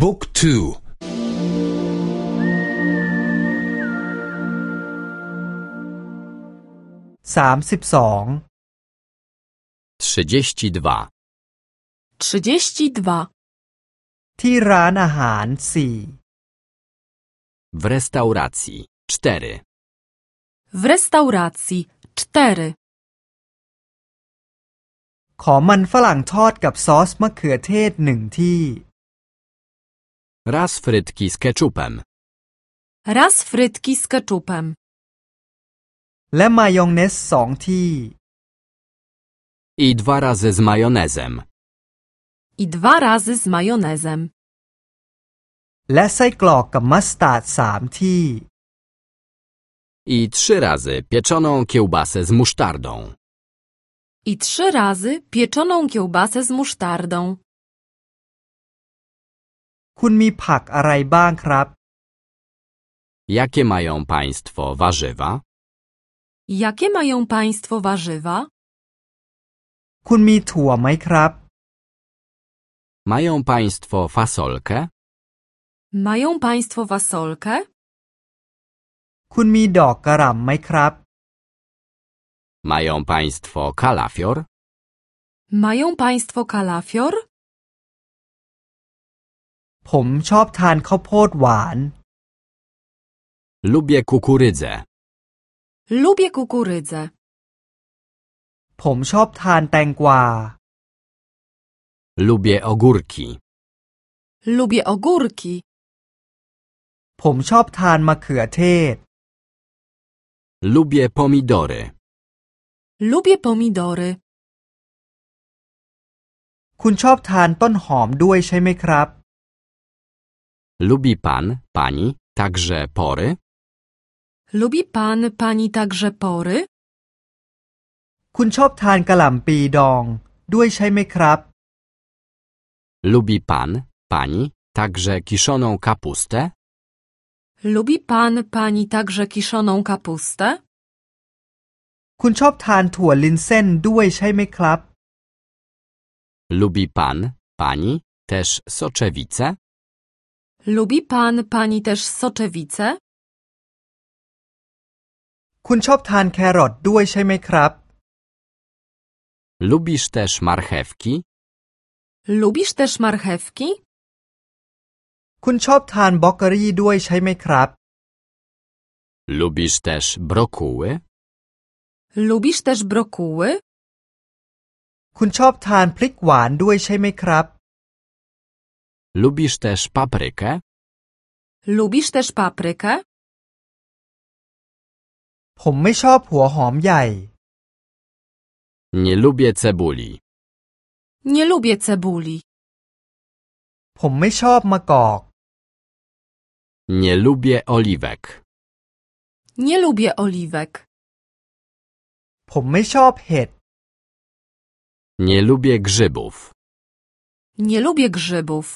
บุ๊กทูสามสิบสอง trzydzieści dwa, 32. ที่ร้านอาหารสี่ w restauracji cztery, W restauracji 4. ขอมันฝรั่งทอดกับซอสมะเขือเทศหนึ่งที่ raz frytki z keczupem, Raz frytki z keczupem. และมายองเนสสองที่ i dwa razy z majonezem, I dwa razy z majonezem. และไส้กรอกกับมัสตาร์ดสามที่ i trzy razy pieczoną kiełbasę z musztardą, I trzy razy pieczoną kiełbasę z musztardą. คุณมีผักอะไรบ้างครับ Jakie mają Państwo warzywa? Jakie mają Państwo warzywa? คุณมีถั่วไหมครับ Mają Państwo fasolkę? Mają Państwo fasolkę? คุณมีดอกกระหล่ำไหมครับ Mają Państwo kalafior? Mają Państwo kalafior? ผมชอบทานข้าวโพดหวาน Lubię kukurydzę. Lubię kukurydzę. ผมชอบทานแตงกวา Lubię ogórki. Lubię ogórki. ผมชอบทานมะเขือเทศ Lubię pomidory. Lubię pomidory. คุณชอบทานต้นหอมด้วยใช่ไหมครับ Lubi Pan, Pani także pory? Lubi Pan, Pani także pory? คุณชอบทานกระหล่ำปีดอง ด้วยใช่ไหมครับ Lubi Pan, Pani także kiszoną kapustę? Lubi Pan, Pani także kiszoną kapustę? คุณชอบทานถั่วลินเส้นด้วยใช่ไหมครับ Lubi Pan, Pani też soczewicę? Lubi Pan, Pani też soczewicę? คุณชอบทานแครอทด้วยใช่ไหมครับ Lubisz też marchewki? Lubisz też marchewki? คุณชอบทานบล็อกเกอรี่ด้วยใช่ไหมครับ Lubisz też brokuły? Lubisz też brokuły? คุณชอบทานพริกหวานด้วยใช่ไหมครับ Lubisz też paprykę? Lubisz też paprykę? ผมไม่ชอบหัวหอมใหญ่ Nie lubię cebuli. Nie lubię cebuli. ผมไม่ชอบมะกอก Nie lubię oliwek. Nie lubię oliwek. ผมไม่ชอบเห็ด Nie lubię grzybów. Nie lubię grzybów.